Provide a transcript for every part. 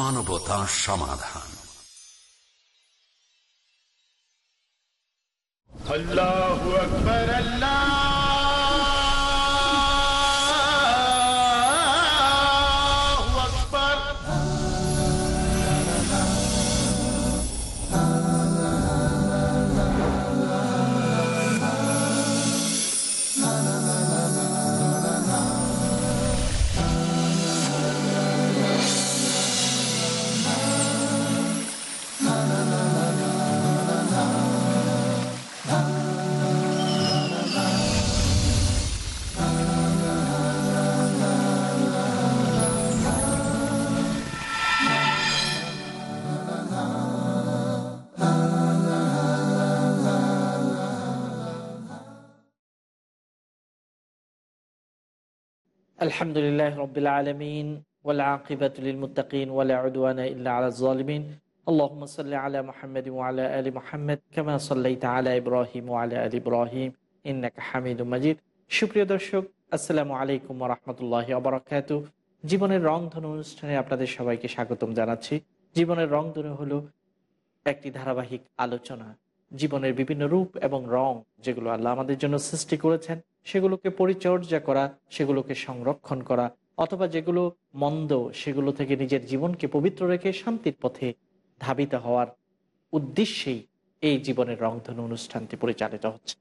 মানবতা সমাধান। আল্লাহ আকবর আল্লাহ الحمد لله رب العالمين والعاقبة للمتقين ولا عدوان إلا على الظالمين اللهم صل على محمد وعلى آل محمد كما صليت على إبراهيم وعلى آل إبراهيم إنك حميد مجيد সুপ্রিয় দর্শক আসসালামু আলাইকুম রহমতুল্লাহ অবরাকাত জীবনের রংধনু অনুষ্ঠানে আপনাদের সবাইকে স্বাগতম জানাচ্ছি জীবনের রংধনু হলো একটি ধারাবাহিক আলোচনা জীবনের বিভিন্ন রূপ এবং রং যেগুলো আল্লাহ আমাদের জন্য সৃষ্টি করেছেন সেগুলোকে পরিচর্যা করা, সেগুলোকে সংরক্ষণ করা, অথবা যেগুলো মন্দ, সেগুলো থেকে নিজের জীবনকে পবিত্র রেখে শান্তির পথে ধাবিত হওয়ার উদ্দেশ্যেই এই জীবনের রংধনু অনুষ্ঠানটি পরিচালিত হচ্ছে।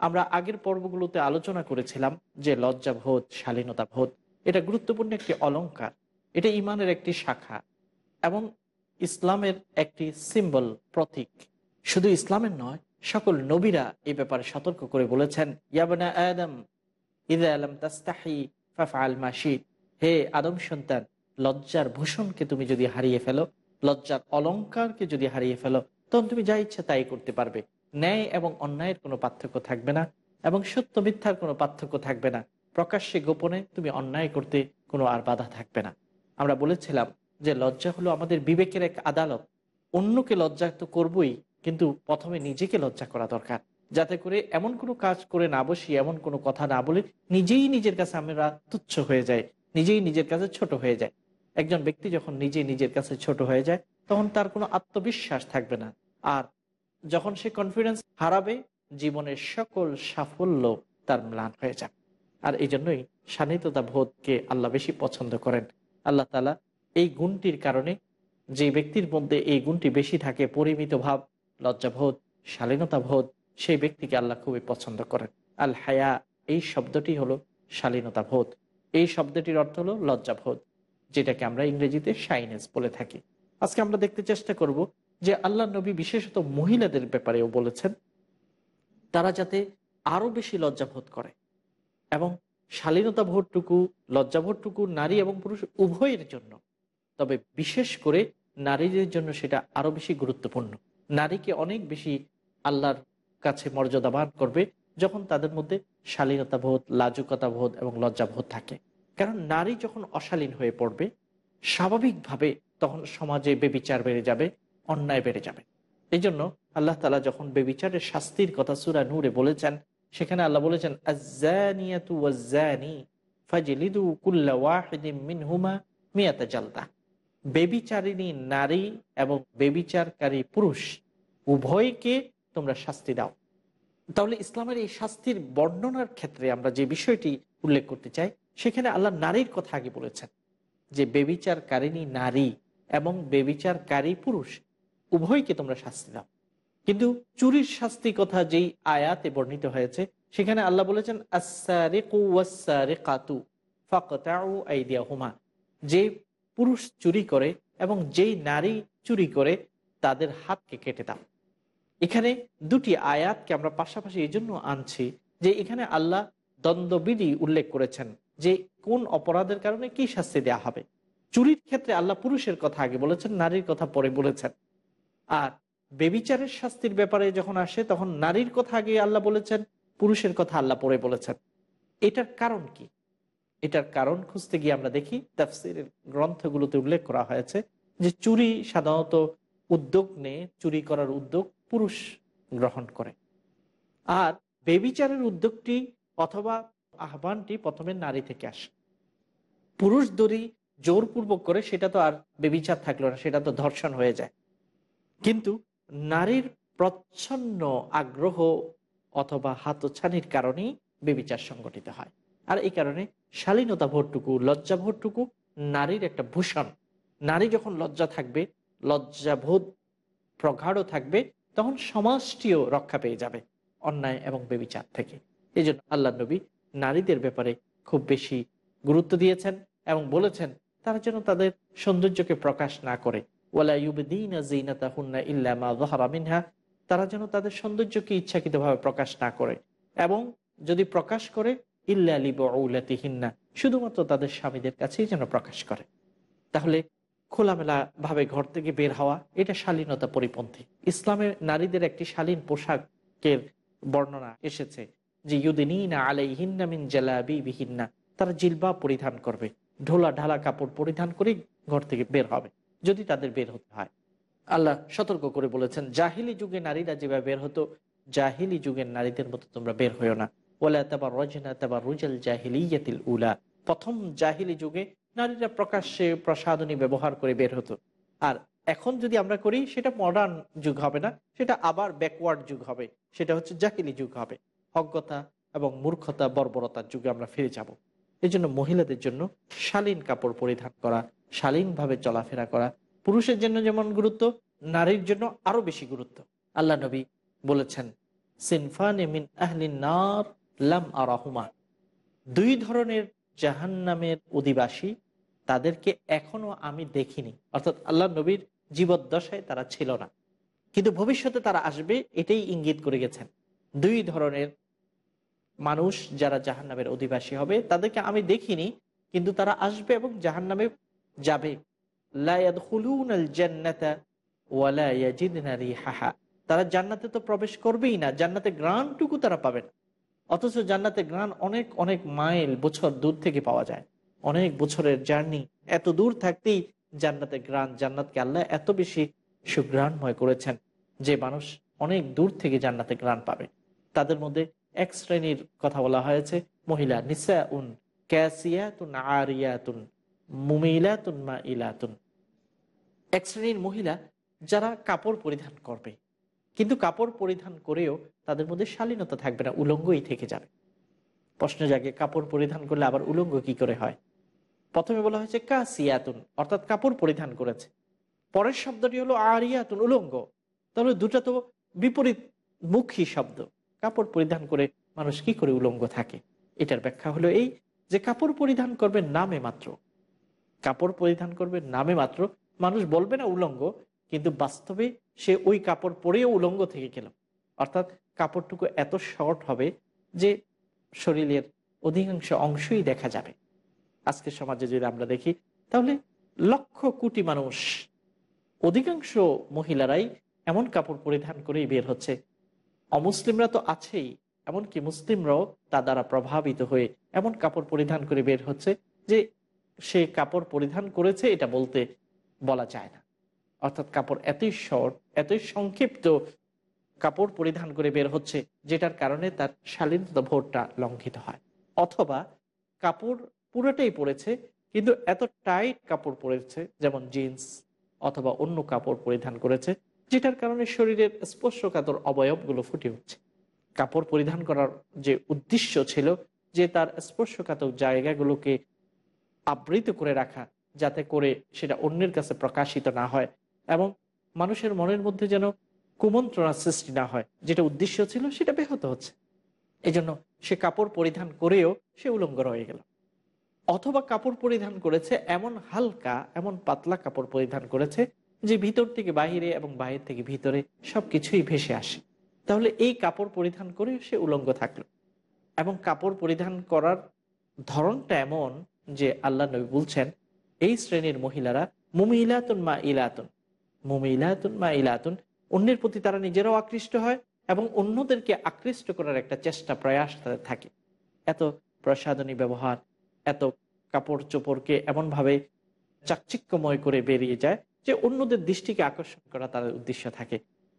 আমরা আগের পর্বগুলোতে আলোচনা করেছিলাম যে লজ্জাবোধ শালীনতাবোধ এটা গুরুত্বপূর্ণ একটি অলঙ্কার, এটা ইমানের একটি শাখা এবং ইসলামের একটি সিম্বল প্রতীক। শুধু ইসলামের নয় সকল নবীরা এই ব্যাপারে সতর্ক করে বলেছেন ইয়াবনা আদম আলম তাস্তাহি মাসিদ হে আদম সন্তান, লজ্জার ভূষণকে তুমি যদি হারিয়ে ফেলো, লজ্জার অলঙ্কারকে যদি হারিয়ে ফেলো, তখন তুমি যা ইচ্ছা তাই করতে পারবে। ন্যায় এবং অন্যায়ের কোনো পার্থক্য থাকবে না এবং সত্য মিথ্যার কোনো পার্থক্য থাকবে না। প্রকাশ্যে গোপনে তুমি অন্যায় করতে কোনো আর বাধা থাকবে না। আমরা বলেছিলাম যে লজ্জা হলো আমাদের বিবেকের এক আদালত। অন্যকে লজ্জা তো করবই কিন্তু প্রথমে নিজেকে লজ্জা করা দরকার। যাতে করে এমন কোনো কাজ করে না বসি, এমন কোনো কথা না বলে নিজেই নিজের কাছে আমরা তুচ্ছ হয়ে যায় নিজেই নিজের কাছে ছোট হয়ে যায় একজন ব্যক্তি যখন নিজে নিজের কাছে ছোট হয়ে যায়, তখন তার কোনো আত্মবিশ্বাস থাকবে না। আর যখন সে কনফিডেন্স হারাবে, জীবনের সকল সাফল্য তার ম্লান হয়ে যাবে। আর এই জন্যই শানিততা বোধকে আল্লাহ বেশি পছন্দ করেন। আল্লাহ তালা এই গুণটির কারণে যে ব্যক্তির মধ্যে এই গুণটি বেশি থাকে, পরিমিত ভাব লজ্জাবোধ, শালীনতাবোধ, সেই ব্যক্তিকে আল্লাহ খুবই পছন্দ করেন। আল হায়া, এই শব্দটি হলো শালীনতাবোধ। এই শব্দটির অর্থ হলো লজ্জাবোধ, যেটাকে আমরা ইংরেজিতে শাইনেস বলে থাকি। আজকে আমরা দেখতে চেষ্টা করব যে আল্লাহ নবী বিশেষত মহিলাদের ব্যাপারেও বলেছেন, তারা যাতে আরও বেশি লজ্জাবোধ করে এবং শালীনতা ভোটটুকু লজ্জাবোধটুকু নারী এবং পুরুষ উভয়ের জন্য, তবে বিশেষ করে নারীদের জন্য সেটা আরও বেশি গুরুত্বপূর্ণ। নারীকে অনেক বেশি আল্লাহর কাছে মর্যাদাবান করবে যখন তাদের মধ্যে শালীনতা বোধ লাজুকতা বোধ এবং লজ্জাবোধ থাকে। কারণ নারী যখন অশালীন হয়ে পড়বে, স্বাভাবিকভাবে তখন সমাজে বেবিচার বেড়ে যাবে, অন্যায় বেড়ে যাবে। এই জন্য আল্লাহ তালা যখন বেবিচারের শাস্তির কথা সুরা নূরে বলেছেন, সেখানে আল্লাহ বলেছেন, আজ্জানিয়াতু ওয়াজ্জানি ফাজলিদু কুল্লা ওয়াহিদিম মিনহুমা মিয়াতা জালদা। বেবিচারিণী নারী এবং বেবিচারকারী পুরুষ, উভয়কে তোমরা শাস্তি দাও। তাহলে ইসলামের এই শাস্তির বর্ণনার ক্ষেত্রে আমরা যে বিষয়টি উল্লেখ করতে চাই, সেখানে আল্লাহ নারীর কথা আগে বলেছেন যে বেবিচারকারিণী নারী এবং বেবিচারকারী পুরুষ, উভয়কে তোমরা শাস্তি দাও। কিন্তু চুরির শাস্তি কথা যেই আয়াতে বর্ণিত হয়েছে, সেখানে আল্লাহ বলেছেন যে পুরুষ চুরি করে এবং যেই নারী চুরি করে তাদের হাতকে কেটে দাও। এখানে দুটি আয়াতকে আমরা পাশাপাশি এই জন্য আনছি যে এখানে আল্লাহ দ্বন্দ্ববিধি উল্লেখ করেছেন যে কোন অপরাধের কারণে কি শাস্তি দেওয়া হবে। চুরির ক্ষেত্রে আল্লাহ পুরুষের কথা আগে বলেছেন, নারীর কথা পরে বলেছেন। আর বেবিচারের শাস্তির ব্যাপারে যখন আসে, তখন নারীর কথা আগে আল্লাহ বলেছেন, পুরুষের কথা আল্লাহ পরে বলেছেন। এটার কারণ কি? এটার কারণ খুঁজতে গিয়ে আমরা দেখি তাফসির গ্রন্থগুলোতে উল্লেখ করা হয়েছে যে চুরি সাধারণত উদ্যোগ নিয়ে, চুরি করার উদ্যোগ পুরুষ গ্রহণ করে। আর বেবিচারের উদ্যোগটি অথবা আহ্বানটি প্রথমে নারী থেকে আসে। পুরুষ দড়ি জোরপূর্বক করে, সেটা তো আর বেবিচার থাকল না, সেটা তো ধর্ষণ হয়ে যায়। কিন্তু নারীর প্রচ্ছন্ন আগ্রহ অথবা হাতছানির কারণেই বেবিচার সংগঠিত হয়। আর এই কারণে শালীনতা ভোটটুকু লজ্জা ভোটটুকু নারীর একটা ভূষণ। নারী যখন লজ্জা থাকবে, লজ্জাবোধ প্রগাঢ় থাকবে, তখন সমাজটিও রক্ষা পেয়ে যাবে অন্যায় এবং বেবিচার থেকে। এই জন্য আল্লাহ নবী নারীদের ব্যাপারে খুব বেশি গুরুত্ব দিয়েছেন এবং বলেছেন, তারা যেন তাদের সৌন্দর্যকে প্রকাশ না করে। মিনহা, তারা যেন তাদের সৌন্দর্যকে ইচ্ছাকৃতভাবে প্রকাশ না করে এবং যদি প্রকাশ করে ইল্লা শুধুমাত্র তাদের স্বামীদের কাছেই যেন প্রকাশ করে। তাহলে খোলামেলা ভাবে ঘর থেকে বের হওয়া, এটা শালীনতা পরিপন্থী। ইসলামের নারীদের একটি শালীন পোশাকের বর্ণনা এসেছে যে ইউদিনা আলাই হিন্না জালাবি বিহিন্না তারা জিলবা পরিধান করবে, ঢোলা ঢালা কাপড় পরিধান করে ঘর থেকে বের হবে, যদি তাদের বের হতে হয়। আল্লাহ সতর্ক করে বলেছেন, জাহিলি যুগে নারীরা যেভাবে বের হতো, জাহিলি যুগের নারীদের মতো তোমরা বের হইও না। প্রথম জাহিলি যুগে নারীরা প্রকাশ্যে প্রসাধনী ব্যবহার করে বের হতো। আর এখন যদি আমরা করি, সেটা মডার্ন যুগ হবে না, সেটা আবার ব্যাকওয়ার্ড যুগ হবে। সেটা হচ্ছে জাহিলি যুগ হবে। অজ্ঞতা এবং মূর্খতা, বর্বরতার যুগে আমরা ফিরে যাব। এই জন্য মহিলাদের জন্য শালীন কাপড় পরিধান করা, শালীনভাবে চলাফেরা করা, পুরুষের জন্য যেমন গুরুত্ব, নারীর জন্য আরও বেশি গুরুত্ব। আল্লাহ নবী বলেছেন, সিনফান এমিন আহলিন নার লাম আরাহুমা। দুই ধরনের জাহান্নামের অধিবাসী তাদেরকে এখনও আমি দেখিনি। অর্থাৎ আল্লাহ নবীর জীবদ্দশায় তারা ছিল না। কিন্তু ভবিষ্যতে তারা আসবে, এটাই ইঙ্গিত করে গেছেন। দুই ধরনের মানুষ যারা জাহান নামের অধিবাসী হবে, তাদেরকে আমি দেখিনি, কিন্তু তারা আসবে এবং জাহান নামে যাবে তারা জান্নাতে তো প্রবেশ করবেই না, জান্নাতে গ্রানটুকু তারা পাবেন অথচ জান্নাতে গ্রান অনেক অনেক মাইল বছর দূর থেকে পাওয়া যায়। অনেক বছরের জার্নি। এত দূর থাকতেই জান্নাতে গ্রান জান্নাতকে আল্লাহ এত বেশি সুগ্রাণময় করেছেন যে মানুষ অনেক দূর থেকে জান্নাতে গ্রান পাবে। তাদের মধ্যে এক শ্রেণির কথা বলা হয়েছে, মহিলা নিসা উন ক্যাসিয়াতুন আরিয়াতুন, মুমিলাতুন মা ইলাতুন এক শ্রেণির মহিলা যারা কাপড় পরিধান করবে কিন্তু কাপড় পরিধান করেও তাদের মধ্যে শালীনতা থাকবে না, উলঙ্গই থেকে যাবে। প্রশ্ন জাগে, কাপড় পরিধান করলে আবার উলঙ্গ কি করে হয়? প্রথমে বলা হয়েছে কাসিয়াতুন, অর্থাৎ কাপড় পরিধান করেছে। পরের শব্দটি হলো আরিয়াতুন, উলঙ্গ। তাহলে দুটা তো বিপরীত মুখী শব্দ। কাপড় পরিধান করে মানুষ কি করে উলঙ্গ থাকে? এটার ব্যাখ্যা হলো এই যে কাপড় পরিধান করবে নামে মাত্র। কাপড় পরিধান করবে নামে মাত্র, মানুষ বলবে না উলঙ্গ কিন্তু বাস্তবে সে ওই কাপড় পরেও উলঙ্গ থেকে গেল। অর্থাৎ কাপড়টুকু এত শর্ট হবে যে শরীরের অধিকাংশ অংশই দেখা যাবে। আজকের সমাজে যদি আমরা দেখি, তাহলে লক্ষ কোটি মানুষ, অধিকাংশ মহিলারাই এমন কাপড় পরিধান করেই বের হচ্ছে। অমুসলিমরা তো আছেই, এমনকি মুসলিমরাও তা দ্বারা প্রভাবিত হয়ে এমন কাপড় পরিধান করে বের হচ্ছে যে সে কাপড় পরিধান করেছে এটা বলতে বলা যায় না। অর্থাৎ কাপড় এতই শর্ট, এতই সংক্ষিপ্ত কাপড় পরিধান করে বের হচ্ছে, যেটার কারণে তার শালীনতা ভোটটা লঙ্ঘিত হয়। অথবা কাপড় পুরোটাই পরেছে, কিন্তু এত টাইট কাপড় পরেছে, যেমন জিন্স অথবা অন্য কাপড় পরিধান করেছে, যেটার কারণে শরীরের স্পর্শকাতর অবয়বগুলো ফুটে উঠছে। কাপড় পরিধান করার যে উদ্দেশ্য ছিল যে তার স্পর্শকাতর জায়গাগুলোকে আবৃত করে রাখা, যাতে করে সেটা অন্যের কাছে প্রকাশিত না হয় এবং মানুষের মনের মধ্যে যেন কুমন্ত্রণার সৃষ্টি না হয়, যেটা উদ্দেশ্য ছিল সেটা ব্যাহত হচ্ছে। এজন্য সে কাপড় পরিধান করেও সে উলঙ্গ রয়ে গেল। অথবা কাপড় পরিধান করেছে এমন হালকা, এমন পাতলা কাপড় পরিধান করেছে যে ভিতর থেকে বাহিরে এবং বাহির থেকে ভিতরে সবকিছুই ভেসে আসে। তাহলে এই কাপড় পরিধান করে সে উলঙ্গ থাকল। এবং কাপড় পরিধান করার ধরনটা এমন যে আল্লাহ নবী বলছেন, এই শ্রেণির মহিলারা মুমিলাতুন মা ইলাতুন। মুমিলাতুন মা ইলাতুন অন্যের প্রতি তারা নিজেরাও আকৃষ্ট হয় এবং অন্যদেরকে আকৃষ্ট করার একটা চেষ্টা, প্রয়াস তাদের থাকে। এত প্রসাধনী ব্যবহার, এত কাপড় চোপড়কে এমনভাবে চাকচিক্যময় করে বেরিয়ে যায় যে অন্যদের দৃষ্টিকে আকর্ষণ করা তাদের উদ্দেশ্য থাকে।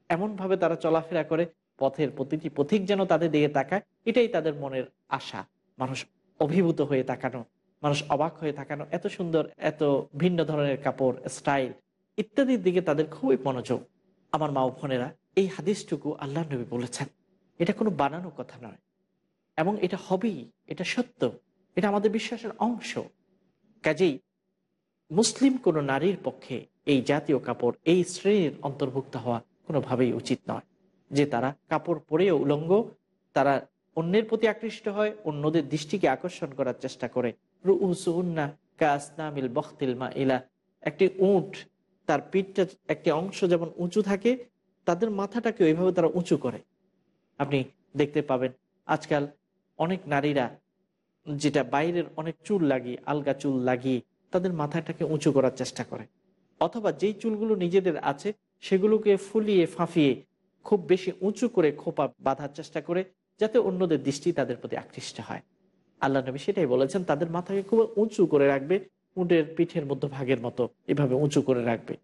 এমনভাবে তারা চলাফেরা করে, পথের প্রতিটি পথিক যেন তাদের দিকে তাকায়, এটাই তাদের মনের আশা। মানুষ অভিভূত হয়ে তাকানো, মানুষ অবাক হয়ে থাকানো এত সুন্দর, এত ভিন্ন ধরনের কাপড়, স্টাইল ইত্যাদির দিকে তাদের খুবই মনোযোগ। আমার মা বোনেরা, এই হাদিসটুকু আল্লাহ নবী বলেছেন। এটা কোনো বানানো কথা নয়। এবং এটা হবেই, এটা সত্য। এটা আমাদের বিশ্বাসের অংশ। কাজেই মুসলিম কোনো নারীর পক্ষে এই জাতীয় কাপড়, এই শ্রেণির অন্তর্ভুক্ত হওয়া কোনোভাবেই উচিত নয়। যে তারা কাপড় পরেও উলঙ্গ, তারা অন্যের প্রতি আকৃষ্ট হয়, অন্যদের দৃষ্টিকে আকর্ষণ করার চেষ্টা করে। রুউসুন্না কাসনামিল বখতিল মা ইলা। একটি উঁট তার পিঠটা একটি অংশ যেমন উঁচু থাকে, তাদের মাথাটাকে ওইভাবে তারা উঁচু করে। আপনি দেখতে পাবেন, আজকাল অনেক নারীরা যেটা বাইরের অনেক চুল লাগিয়ে, আলগা চুল লাগিয়ে তাদের মাথাটাকে উঁচু করার চেষ্টা করে। অথবা যেই চুলগুলো নিজেদের আছে, সেগুলোকে ফুলিয়ে ফাঁফিয়ে খুব বেশি উঁচু করে খোপা বাঁধার চেষ্টা করে, যাতে অন্যদের দৃষ্টি তাদের প্রতি আকৃষ্ট হয়। আল্লাহ নবী সেটাই বলেছেন, তাদের মাথাকে খুব উঁচু করে রাখবে উঁটের পিঠের মধ্যভাগের মতো এভাবে উঁচু করে রাখবে।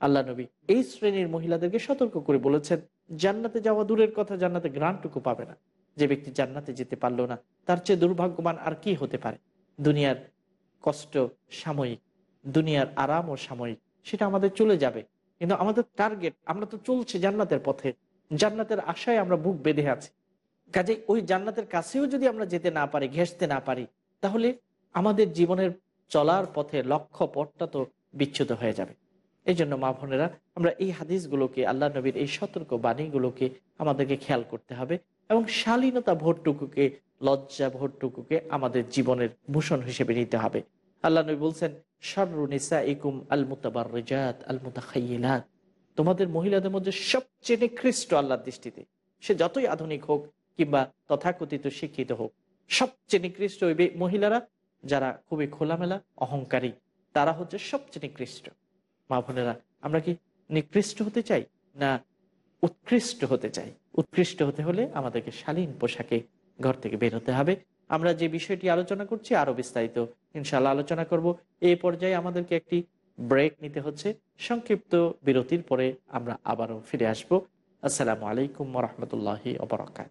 আল্লাহ নবী এই শ্রেণির মহিলাদেরকে সতর্ক করে বলেছেন, জান্নাতে যাওয়া দূরের কথা জান্নাতে গ্রান্টুকু পাবে না। যে ব্যক্তি জান্নাতে যেতে পারল না, তার চেয়ে দুর্ভাগ্যবান আর কি হতে পারে? দুনিয়ার কষ্ট সাময়িক, দুনিয়ার আরাম ও সাময়িক, সেটা আমাদের চলে যাবে। কিন্তু আমাদের টার্গেট, আমরা তো চলছি জান্নাতের পথে, জান্নাতের আশায় আমরা বুক বেঁধে আছি। কাজে ওই জান্নাতের কাছেও যদি আমরা যেতে না পারি ঘেসতে না পারি, তাহলে আমাদের জীবনের চলার পথে লক্ষ্য পথটা তো বিচ্ছুত হয়ে যাবে। এই জন্য মা বোনেরা, আমরা এই হাদিসগুলোকে, আল্লাহ নবীর এই সতর্ক বাণীগুলোকে আমাদেরকে খেয়াল করতে হবে এবং শালীনতা ভোটটুকুকে লজ্জা ভোটটুকুকে আমাদের জীবনের ভূষণ হিসেবে নিতে হবে। আল্লাহ নবী বলছেন সর্রুনিসা ইকুম আল মুতাবার রেজাত আল মুতাখাইলাত তোমাদের মহিলাদের মধ্যে সবচেয়ে নিকৃষ্ট আল্লাহর দৃষ্টিতে। সে যতই আধুনিক হোক কিংবা তথাকথিত শিক্ষিত হোক, সবচেয়ে নিকৃষ্ট মহিলারা যারা খুবই খোলামেলা, অহংকারী, তারা হচ্ছে সবচেয়ে নিকৃষ্ট। মা বোনেরা, আমরা কি নিকৃষ্ট হতে চাই না উৎকৃষ্ট হতে চাই? উৎকৃষ্ট হতে হলে আমাদেরকে শালীন পোশাকে ঘর থেকে বের হতে হবে। আমরা যে বিষয়টি আলোচনা করছি আরও বিস্তারিত ইনশাল্লাহ আলোচনা করব। এই পর্যায়ে আমাদেরকে একটি ব্রেক নিতে হচ্ছে। সংক্ষিপ্ত বিরতির পরে আমরা আবারও ফিরে আসব। আসসালামু আলাইকুম রহমতুল্লাহি অবরাকাত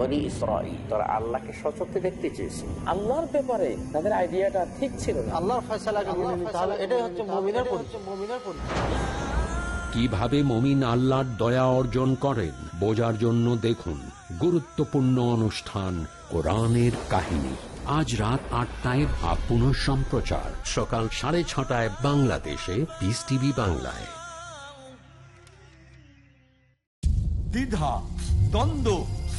বনি ইসরাইল তারা আল্লাহকে সচক্ষে দেখতে চেয়েছে। আল্লাহর ব্যাপারে তাদের আইডিয়াটা ঠিক ছিল না। আল্লাহর ফয়সালাকে মেনে নিতে হবে এটাই হচ্ছে মমিনের পরিচয়। কীভাবে মমিন আল্লাহর দয়া অর্জন করেন বোঝার জন্য দেখুন গুরুত্বপূর্ণ অনুষ্ঠান কোরআনের কাহিনী। আজ রাত আটটায় বা পুনঃ সম্প্রচার সকাল সাড়ে ছটায় বাংলাদেশে পিস টিভি বাংলায়। দ্বিধা দ্বন্দ্ব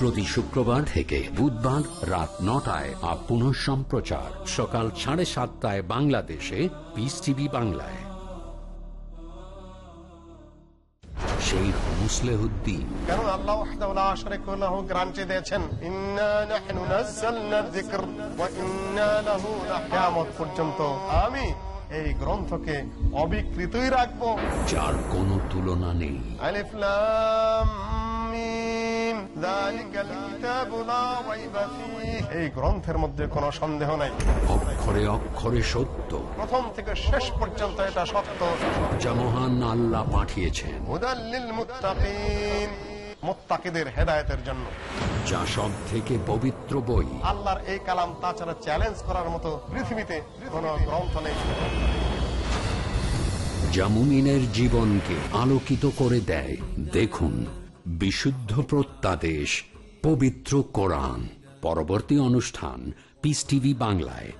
প্রতি শুক্রবার থেকে বুধবার রাত নটায় আর পুনঃ সম্প্রচার। সকাল সাড়ে সাতটায় বাংলাদেশে পিস টিভি বাংলায়। শেখ মুসলেহুদ্দিন। কারণ আল্লাহ লাহু গ্যারান্টি দিয়েছেন ইন্না নাহনু নাযালনা যিকর ওয়া ইন্না লাহু কিয়ামত পর্যন্ত। আমি এই গ্রন্থকে অবিকৃতই রাখব। যার কোনো তুলনা নেই। আলিফ লাম এই গ্রন্থের মধ্যে কোনো সন্দেহ নাই। অক্ষরে অক্ষরে সত্য। প্রথম থেকে শেষ পর্যন্ত এটা সত্য। যা মহান আল্লাহ পাঠিয়েছেন। হুদাল্লিল মুত্তাকিন মুত্তাকিদের হেদায়েতের জন্য। যা সব থেকে পবিত্র বই। আল্লাহর এই কালাম তাছাড়া চ্যালেঞ্জ করার মতো পৃথিবীতে কোন গ্রন্থ নেই। যা মুমিনের জীবনকে আলোকিত করে দেয়। দেখুন বিশুদ্ধ প্রত্যাদেশ, পবিত্র কোরআন। পরবর্তী অনুষ্ঠান পিস টিভি বাংলায়।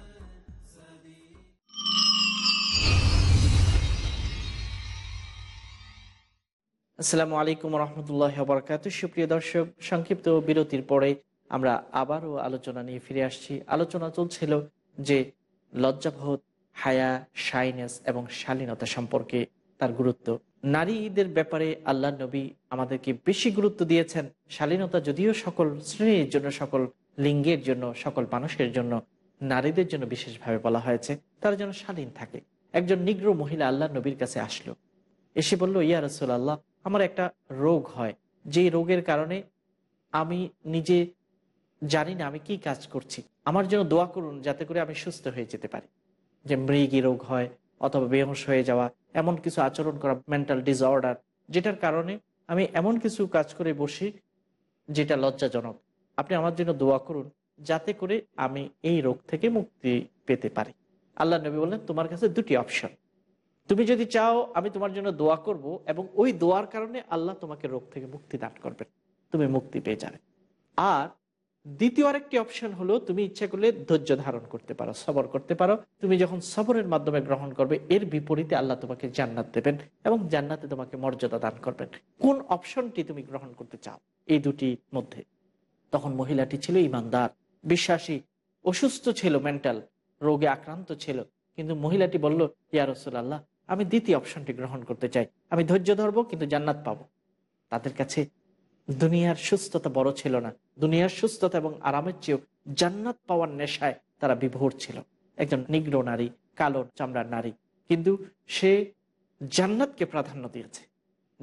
আসসালামু আলাইকুম রহমতুল্লাহ বরকাত সুপ্রিয় দর্শক, সংক্ষিপ্ত বিরতির পরে আমরা আবারও আলোচনা নিয়ে ফিরে আসছি। আলোচনা চলছিল যে লজ্জাবোধ, হায়া, শাইনেস এবং শালীনতা সম্পর্কে, তার গুরুত্ব। নারীদের ব্যাপারে আল্লাহ নবী আমাদেরকে বেশি গুরুত্ব দিয়েছেন। শালীনতা যদিও সকল শ্রেণির জন্য, সকল লিঙ্গের জন্য, সকল মানুষের জন্য নারীদের জন্য বিশেষভাবে বলা হয়েছে, তারা যেন শালীন থাকে। একজন নিগ্র মহিলা আল্লাহ নবীর কাছে আসলো। এসে বলল, ইয়া রসুল আল্লাহ আমার একটা রোগ হয়। যে রোগের কারণে আমি নিজে জানি না আমি কি কাজ করছি। আমার জন্য দোয়া করুন, যাতে করে আমি সুস্থ হয়ে যেতে পারি। যে মৃগী রোগ হয় অথবা বেহস হয়ে যাওয়া এমন কিছু আচরণ করা মেন্টাল ডিসঅর্ডার যেটার কারণে আমি এমন কিছু কাজ করে বসি যেটা লজ্জাজনক। আপনি আমার জন্য দোয়া করুন যাতে করে আমি এই রোগ থেকে মুক্তি পেতে পারি। আল্লাহ নবী বললেন, তোমার কাছে দুটি অপশন তুমি যদি চাও আমি তোমার জন্য দোয়া করব এবং ওই দোয়ার কারণে আল্লাহ তোমাকে রোগ থেকে মুক্তি দান করবেন। তুমি মুক্তি পেয়ে যাবে। আর দ্বিতীয় আরেকটি অপশন হলো, তুমি ইচ্ছা করলে ধৈর্য ধারণ করতে পারো, সবর করতে পারো। তুমি যখন সবরের মাধ্যমে গ্রহণ করবে, এর বিপরীতে আল্লাহ তোমাকে জান্নাত দেবেন এবং জান্নাতে তোমাকে মর্যাদা দান করবেন। কোন অপশনটি তুমি গ্রহণ করতে চাও? এই দুটির মধ্যে। তখন মহিলাটি ছিল ইমানদার, বিশ্বাসী, অসুস্থ ছিল মেন্টাল রোগে আক্রান্ত ছিল। কিন্তু মহিলাটি বলল, ইয়া আল্লাহ আমি দ্বিতীয় অপশনটি গ্রহণ করতে চাই। আমি ধৈর্য ধরবো, কিন্তু জান্নাত পাবো। তাদের কাছে দুনিয়ার সুস্থতা বড় ছিল না। দুনিয়ার সুস্থতা এবং আরামের চেয়েও জান্নাত পাওয়ার নেশায় তারা বিভোর ছিল। একজন নিগ্র নারী, কালো চামড়ার নারী। কিন্তু সে জান্নাতকে প্রাধান্য দিয়েছে।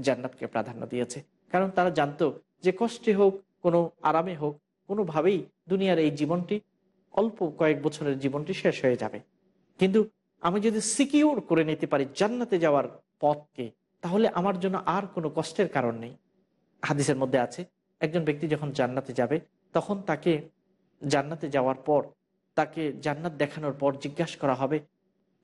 জান্নাতকে প্রাধান্য দিয়েছে। কারণ তারা জানতো যে কষ্টে হোক, কোনো আরামে হোক, কোনোভাবেই দুনিয়ার এই জীবনটি, অল্প কয়েক বছরের জীবনটি শেষ হয়ে যাবে। কিন্তু আমি যদি সিকিউর করে নিতে পারি জান্নাতে যাওয়ার পথকে, তাহলে আমার জন্য আর কোনো কষ্টের কারণ নেই। হাদিসের মধ্যে আছে, একজন ব্যক্তি যখন জান্নাতে যাবে, তখন তাকে জান্নাতে যাওয়ার পর, তাকে জান্নাত দেখানোর পর জিজ্ঞাসা করা হবে,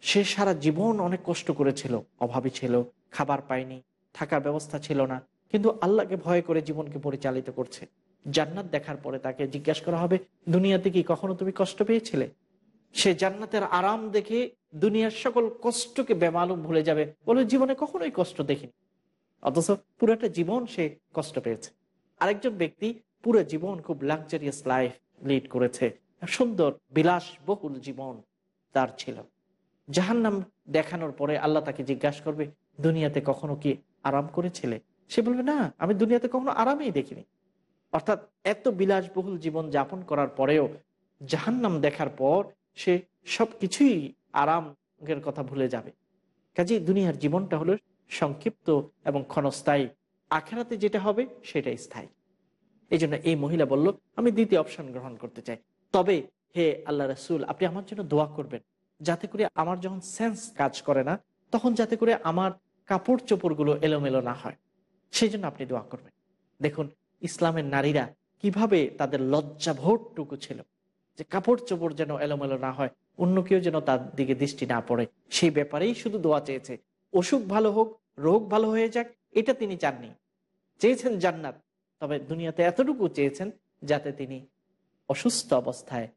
সে সারা জীবন অনেক কষ্ট করেছিল, অভাবী ছিল, খাবার পায়নি, থাকার ব্যবস্থা ছিল না, কিন্তু আল্লাহকে ভয় করে জীবনকে পরিচালিত করছে। জান্নাত দেখার পরে তাকে জিজ্ঞাসা করা হবে, দুনিয়াতে কি কখনো তুমি কষ্ট পেয়েছিলে? সে জান্নাতের আরাম দেখে দুনিয়ার সকল কষ্টকে বেমালুম ভুলে যাবে। বলে, জীবনে কখনোই কষ্ট দেখিনি। অথচ পুরোটা জীবন সে কষ্ট পেয়েছে। আরেকজন ব্যক্তি পুরো জীবন খুব লাক্সারিয়াস লাইফ লিড করেছে। সুন্দর বিলাস বহুল জীবন তার ছিল। জাহান্নাম দেখানোর পরে আল্লাহ তাকে জিজ্ঞাসা করবে, দুনিয়াতে কখনো কি আরাম করেছিলে? সে বলবে, না, আমি দুনিয়াতে কখনো আরামেই দেখিনি। অর্থাৎ এত বিলাসবহুল জীবন যাপন করার পরেও জাহান্নাম দেখার পর সে সব কিছুই আরামের কথা ভুলে যাবে। কাজে দুনিয়ার জীবনটা হলো সংক্ষিপ্ত এবং ক্ষণস্থায়ী। আখেরাতে যেটা হবে, সেটাই স্থায়ী। এই জন্য এই মহিলা বলল, আমি দ্বিতীয় অপশন গ্রহণ করতে চাই। তবে হে আল্লাহ রসুল, আপনি আমার জন্য দোয়া করবেন। যাতে করে আমার যখন সেন্স কাজ করে না, তখন যাতে করে আমার কাপড় চোপড়গুলো এলোমেলো না হয়। সেই জন্য আপনি দোয়া করবেন। দেখুন, ইসলামের নারীরা কীভাবে তাদের লজ্জা ভোটটুকু ছিল, যে কাপড় চোপড় যেন এলোমেলো না হয়, অন্য কেউ যেন তার দিকে দৃষ্টি না পড়ে, সেই ব্যাপারেই শুধু দোয়া চেয়েছে। অসুখ ভালো হোক, রোগ ভালো হয়ে যাক, এটা তিনি চাননি। চেয়েছেন জান্নাত, তবে দুনিয়াতে এতটুকু চেয়েছেন যাতে তিনি অসুস্থ অবস্থায়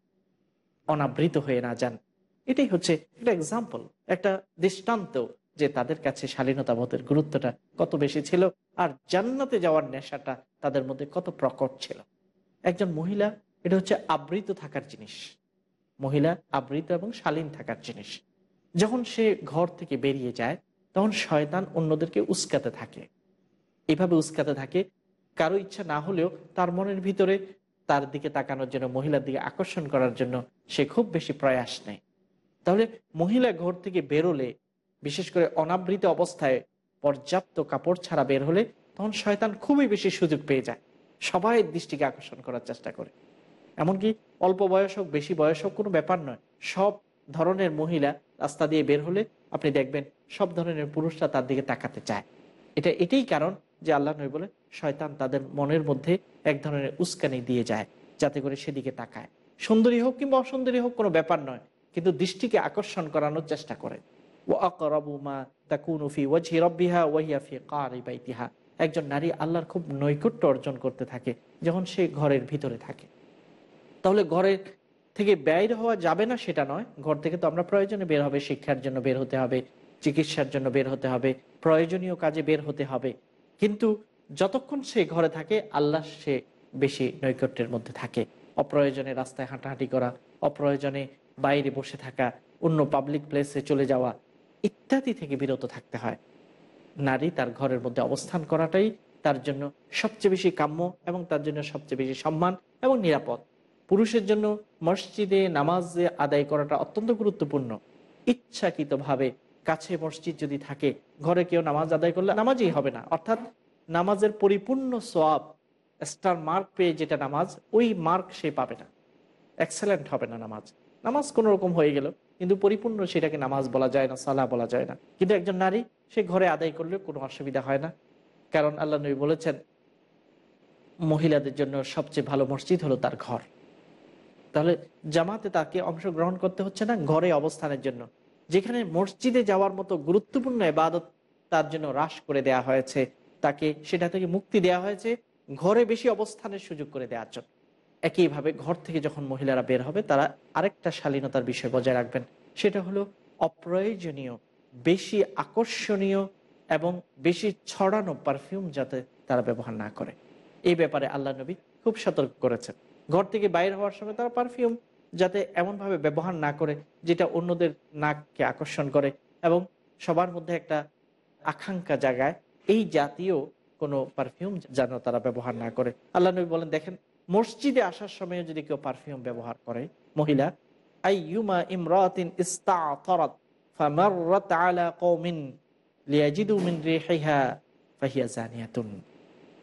অনাবৃত হয়ে না যান। এটাই হচ্ছে একটা এক্সাম্পল একটা দৃষ্টান্ত যে তাদের কাছে শালীনতাবোধের গুরুত্বটা কত বেশি ছিল আর জান্নাতে যাওয়ার নেশাটা তাদের মধ্যে কত প্রকট ছিল। একজন মহিলা, এটা হচ্ছে আবৃত থাকার জিনিস। মহিলা আবৃত এবং শালীন থাকার জিনিস। যখন সে ঘর থেকে বেরিয়ে যায় তখন শয়তান অন্যদেরকে উস্কাতে থাকে। এভাবে উস্কাতে থাকে। কারও ইচ্ছা না হলেও তার মনের ভিতরে তার দিকে তাকানোর জন্য, মহিলার দিকে আকর্ষণ করার জন্য সে খুব বেশি প্রয়াস নেয়। তাহলে মহিলা ঘর থেকে বেরোলে বিশেষ করে অনাবৃত অবস্থায় পর্যাপ্ত কাপড় ছাড়া বের হলে, তখন শয়তান খুবই বেশি সুযোগ পেয়ে যায়। সবাই দৃষ্টিকে আকর্ষণ করার চেষ্টা করে। এমনকি অল্প বয়স হোক, বেশি বয়স হোক, কোনো ব্যাপার নয়। সব ধরনের মহিলা রাস্তা দিয়ে বের হলে আপনি দেখবেন সব ধরনের পুরুষরা তার দিকে তাকাতে চায়। এটা এটাই কারণ যে আল্লাহ নয় বলে, শয়তান তাদের মনের মধ্যে এক ধরনের উস্কানি দিয়ে যায়, যাতে করে সেদিকে তাকায়। সুন্দরী হোক কিংবা অসুন্দরী হোক কোনো ব্যাপার নয়, কিন্তু দৃষ্টিকে আকর্ষণ করানোর চেষ্টা করে। ও আকরাবু মা তাকুনুফি ওয়াজি রব্বিহা ওয়াহিয়া ফি কারি বাইতিহা। একজন নারী আল্লাহর খুব নৈকট্য অর্জন করতে থাকে, যখন সে ঘরের ভিতরে থাকে। তাহলে ঘরের থেকে ব্যয় হওয়া যাবে না সেটা নয়, ঘর থেকে তো আমরা প্রয়োজনে বের হবে, শিক্ষার জন্য বের হতে হবে। চিকিৎসার জন্য বের হতে হবে, প্রয়োজনীয় কাজে বের হতে হবে। কিন্তু যতক্ষণ সে ঘরে থাকে, আল্লাহ সে বেশি নৈকট্যের মধ্যে থাকে। অপ্রয়োজনে রাস্তায় হাঁটাহাঁটি করা, অপ্রয়োজনে বাইরে বসে থাকা, অন্য পাবলিক প্লেসে চলে যাওয়া ইত্যাদি থেকে বিরত থাকতে হয়। নারী তার ঘরের মধ্যে অবস্থান করাটাই তার জন্য সবচেয়ে বেশি কাম্য এবং তার জন্য সবচেয়ে বেশি সম্মান এবং নিরাপদ। পুরুষের জন্য মসজিদে নামাজ আদায় করাটা অত্যন্ত গুরুত্বপূর্ণ। ইচ্ছাকৃতভাবে কাছে মসজিদ যদি থাকে, ঘরে কেউ নামাজ আদায় করলে নামাজই হবে না। অর্থাৎ নামাজের পরিপূর্ণ সোয়াব স্টার মার্ক পেয়ে যেটা নামাজ, ওই মার্ক সে পাবে না। এক্সেলেন্ট হবে না নামাজ। নামাজ কোনো রকম হয়ে গেল, কিন্তু পরিপূর্ণ সেটাকে নামাজ বলা যায় না সালা বলা যায় না। কিন্তু একজন নারী, সে ঘরে আদায় করলে কোনো অসুবিধা হয় না। কারণ আল্লাহ নবী বলেছেন, মহিলাদের জন্য সবচেয়ে ভালো মসজিদ হলো তার ঘর। তাহলে জামাতে তাকে অংশগ্রহণ করতে হচ্ছে না, ঘরে অবস্থানের জন্য। যেখানে মসজিদে যাওয়ার মতো গুরুত্বপূর্ণ এবাদত তার জন্য হ্রাস করে দেয়া হয়েছে, তাকে, সেটা থেকে মুক্তি দেয়া হয়েছে, ঘরে বেশি অবস্থানের সুযোগ করে দেওয়ার জন্য। একইভাবে ঘর থেকে যখন মহিলারা বের হবে, তারা আরেকটা শালীনতার বিষয় বজায় রাখবেন। সেটা হলো অপ্রয়োজনীয়, বেশি আকর্ষণীয় এবং বেশি ছড়ানো পারফিউম যাতে তারা ব্যবহার না করে। এই ব্যাপারে আল্লাহ নবী খুব সতর্ক করেছেন। ঘর থেকে বাইর হওয়ার সময় তারা পারফিউম যাতে এমনভাবে ব্যবহার না করে যেটা অন্যদের নাককে আকর্ষণ করে এবং সবার মধ্যে একটা আকাঙ্ক্ষা জায়গায় এই জাতীয় কোনো পারফিউম যেন তারা ব্যবহার না করে। আল্লাহ নবী বলেন, দেখেন, মসজিদে আসার সময় যদি কেউ পারফিউম ব্যবহার করে, মহিলা, আইয়ুমা ইমরাতিন ইস্তাআতারাত ফামাররাত আলা কওমিন লিয়াজিদু মিন রিহিহা ফাহিয়া জানিয়াতুন।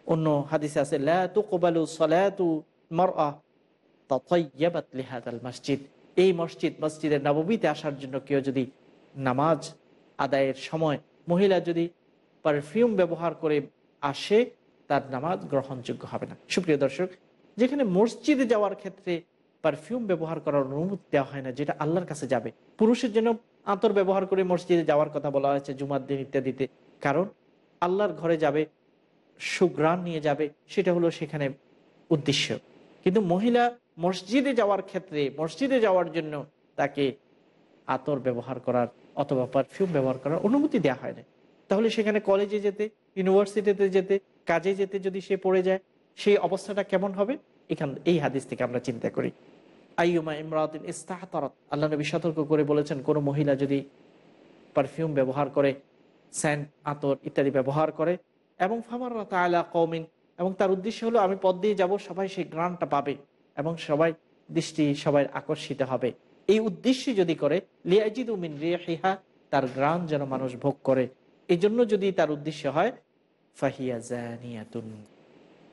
অন্য হাদিসে আছে, লা তুকবালু সালাতু লিহাদাল মসজিদ। এই মসজিদ মসজিদের নববীতে আসার জন্য কেউ যদি নামাজ আদায়ের সময় মহিলা যদি পারফিউম ব্যবহার করে আসে, তার নামাজ গ্রহণযোগ্য হবে না। সুপ্রিয় দর্শক, যেখানে মসজিদে যাওয়ার ক্ষেত্রে পারফিউম ব্যবহার করার অনুমতি দেওয়া হয় না, যেটা আল্লাহর কাছে যাবে। পুরুষের জন্য আতর ব্যবহার করে মসজিদে যাওয়ার কথা বলা হয়েছে জুমার দিন ইত্যাদিতে। কারণ আল্লাহর ঘরে যাবে সুগ্রাণ নিয়ে যাবে, সেটা হলো সেখানে উদ্দেশ্য। কিন্তু মহিলা মসজিদে যাওয়ার ক্ষেত্রে, মসজিদে যাওয়ার জন্য তাকে আতর ব্যবহার করার অথবা পারফিউম ব্যবহার করার অনুমতি দেওয়া হয় না। তাহলে সেখানে কলেজে যেতে ইউনিভার্সিটিতে যেতে, কাজে যেতে যদি সে পড়ে যায়, সেই অবস্থাটা কেমন হবে? এখান, এই হাদিস থেকে আমরা চিন্তা করি। আইয়ুমা ইমরাতিন ইস্তাহতারত। আল্লাহ নবী সতর্ক করে বলেছেন, কোনো মহিলা যদি পারফিউম ব্যবহার করে স্যান্ড আতর ইত্যাদি ব্যবহার করে, এবং ফামার তালা কৌমিন এবং তার উদ্দেশ্য হলো, আমি পদ দিয়ে যাব, সবাই সেই গ্রানটা পাবে। এবং সবাই দৃষ্টি সবাই আকর্ষিত হবে। এই উদ্দেশ্যে যদি করে, লিয়াজিদ উমিন রিয়া তার গ্রান যেন মানুষ ভোগ করে। এই জন্য যদি তার উদ্দেশ্য হয়, ফাহিয়া জানিয়াতুন।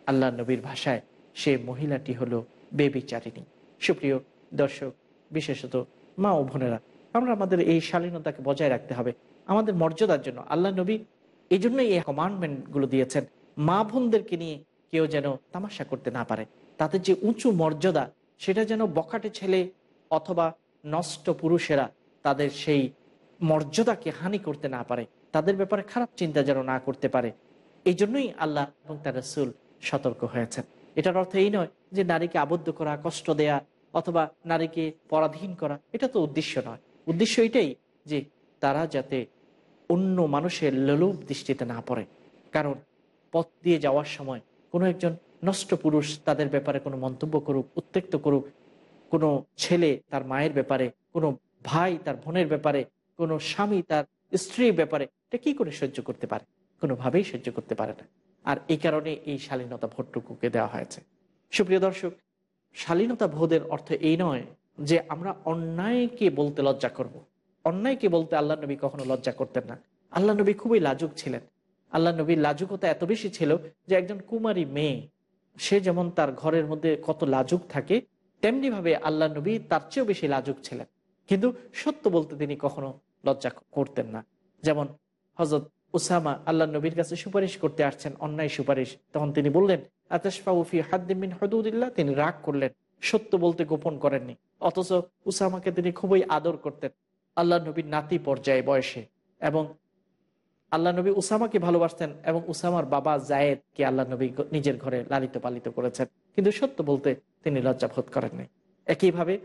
আল্লাহ নবীর ভাষায় সে মহিলাটি হলো বেবিচারিণী। সুপ্রিয় দর্শক, বিশেষত মা ও বোনেরা, আমরা আমাদের এই শালীনতাকে বজায় রাখতে হবে। আমাদের মর্যাদার জন্য। আল্লাহ নবী এই জন্যই এই কমান্ডমেন্টগুলো দিয়েছেন। মা বোনদেরকে নিয়ে কেউ যেন তামাশা করতে না পারে। তাদের যে উঁচু মর্যাদা, সেটা যেন বখাটে ছেলে অথবা নষ্ট পুরুষেরা তাদের সেই মর্যাদাকে হানি করতে না পারে। তাদের ব্যাপারে খারাপ চিন্তা যেন না করতে পারে। এই জন্যই আল্লাহ এবং তার রসুল সতর্ক হয়েছেন। এটার অর্থ এই নয় যে নারীকে আবদ্ধ করা, কষ্ট দেয়া অথবা নারীকে পরাধীন করা, এটা তো উদ্দেশ্য নয়। উদ্দেশ্য এটাই যে তারা যাতে অন্য মানুষের লোলুপ দৃষ্টিতে না পড়ে। কারণ পথ দিয়ে যাওয়ার সময় কোনো একজন নষ্ট পুরুষ তাদের ব্যাপারে কোনো মন্তব্য করুক উত্তেক্ত করুক, কোনো ছেলে তার মায়ের ব্যাপারে, কোনো ভাই তার বোনের ব্যাপারে, কোনো স্বামী তার স্ত্রীর ব্যাপারে, এটা কি করে সহ্য করতে পারে? কোনোভাবেই সহ্য করতে পারে না। আর এই কারণে এই শালীনতা ভোটটুকুকে দেওয়া হয়েছে। সুপ্রিয় দর্শক, শালীনতা বোধের অর্থ এই নয় যে আমরা অন্যায়কে বলতে লজ্জা করব। অন্যায়কে বলতে আল্লাহ নবী কখনো লজ্জা করতেন না। আল্লাহ নবী খুবই লাজুক ছিলেন। আল্লাহ নবীর লাজুকতা এত বেশি ছিল যে একজন কুমারী মেয়ে, সে যেমন তার ঘরের মধ্যে কত লাজুক থাকে তেমনি ভাবে আল্লাহ নবী তার চেয়েও বেশি লাজুক ছিলেন। কিন্তু সত্য বলতে তিনি কখনো লজ্জা করতেন না। যেমন হজরত উসামা আল্লাহ নবীর কাছে সুপারিশ করতে আসছেন, অন্যায় সুপারিশ। তখন তিনি বললেন আতাসফাউফি হাদ্দিমিন হদুদুল্লাহ? তিনি রাগ করলেন। সত্য বলতে গোপন করেননি। অথচ উসামাকে তিনি খুবই আদর করতেন, আল্লাহ নবীর নাতি পর্যায়ে বয়সে। এবং আল্লাহ নবী উসামাকে ভালোবাসতেন এবং উসামার বাবা জায়েদকে আল্লাহ নবী নিজের ঘরে লালিত পালিত করেছেন। কিন্তু সত্য বলতে তিনি লজ্জাবোধ করেননি একইভাবে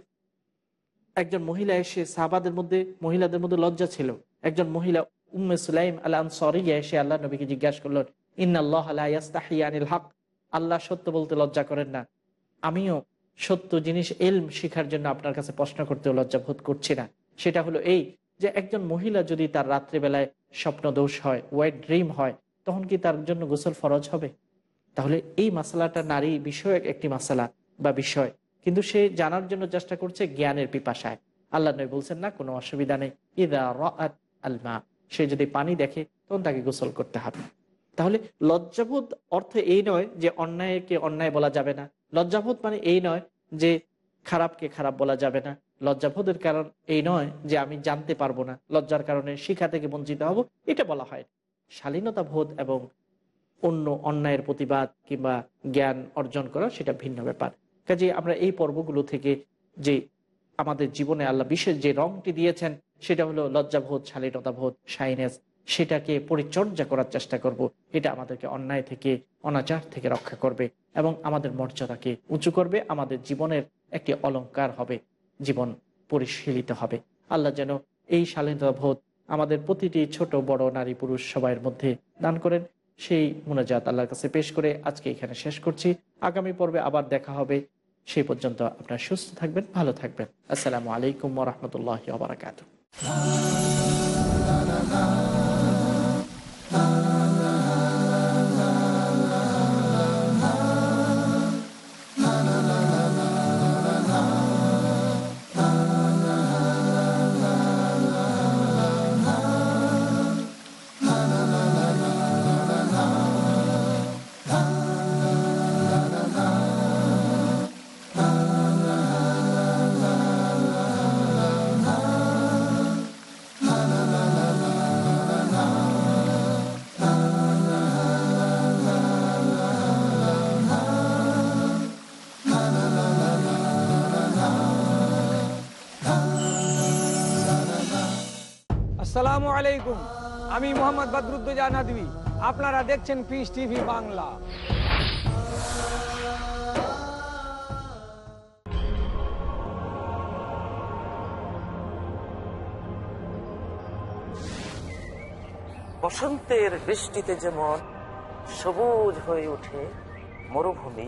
একজন মহিলা এসে সাহাবাদের মধ্যে, মহিলাদের মধ্যে লজ্জা ছিল। একজন মহিলা উম্মে সুলাইম আনসরিয়া এসে আল্লাহ নবীকে জিজ্ঞাসা করলেন আলা ইয়াস্তাহি আনিল হক? আল্লাহ সত্য বলতে লজ্জা করেন না। আমিও সত্য জিনিস, এলম শিখার জন্য আপনার কাছে প্রশ্ন করতে লজ্জা বোধ করছি না। সেটা হলো এই যে একজন মহিলা যদি তার রাত্রিবেলায় স্বপ্ন দোষ হয় ওয়াইট ড্রিম হয়, তখন কি তার জন্য গোসল ফরজ হবে? তাহলে এই মাসালাটা নারী বিষয়ক একটি মাসালা বা বিষয়। কিন্তু সে জানার জন্য চেষ্টা করছে জ্ঞানের পিপাসায়। আল্লাহ নয় বলছেন, না, কোনো অসুবিধা নেই। আলমা। সে যদি পানি দেখে, তখন তাকে গোসল করতে হবে। তাহলে লজ্জাবোধ অর্থ এই নয় যে অন্যায়কে অন্যায় বলা যাবে না। লজ্জাবোধ মানে এই নয় যে খারাপকে খারাপ বলা যাবে না। লজ্জাবোধের কারণ এই নয় যে আমি জানতে পারব না। লজ্জার কারণে শিক্ষা থেকে বঞ্চিত হব, এটা বলা হয়। শালীনতা বোধ এবং অন্য অন্যায়ের প্রতিবাদ কিংবা জ্ঞান অর্জন করা, সেটা ভিন্ন ব্যাপার। কাজে আমরা এই পর্বগুলো থেকে যে আমাদের জীবনে আল্লাহ বিশেষ যে রংটি দিয়েছেন, সেটা হলো লজ্জাবোধ শালীনতাবোধ সাইনেস সেটাকে পরিচর্যা করার চেষ্টা করব। এটা আমাদেরকে অন্যায় থেকে, অনাচার থেকে রক্ষা করবে এবং আমাদের মর্যাদাকে উঁচু করবে। আমাদের জীবনের একটি অলংকার হবে। জীবন পরিশীলিত হবে। আল্লাহ যেন এই শালীনতাবোধ আমাদের প্রতিটি ছোট, বড় নারী, পুরুষ সবাইয়ের মধ্যে দান করেন। সেই মোনাজাত আল্লাহর কাছে পেশ করে আজকে এখানে শেষ করছি। আগামী পর্বে আবার দেখা হবে। সেই পর্যন্ত আপনার সুস্থ থাকবেন, ভালো থাকবেন। আসসালামু আলাইকুম রহমতুল্লাহ বারাকাতু আসসালামু আলাইকুম। আমি মোহাম্মদ বদরুদ্দোজা নদী আপনারা দেখছেন পিস টিভি বাংলা। বসন্তের বৃষ্টিতে যেমন সবুজ হয়ে ওঠে মরুভূমি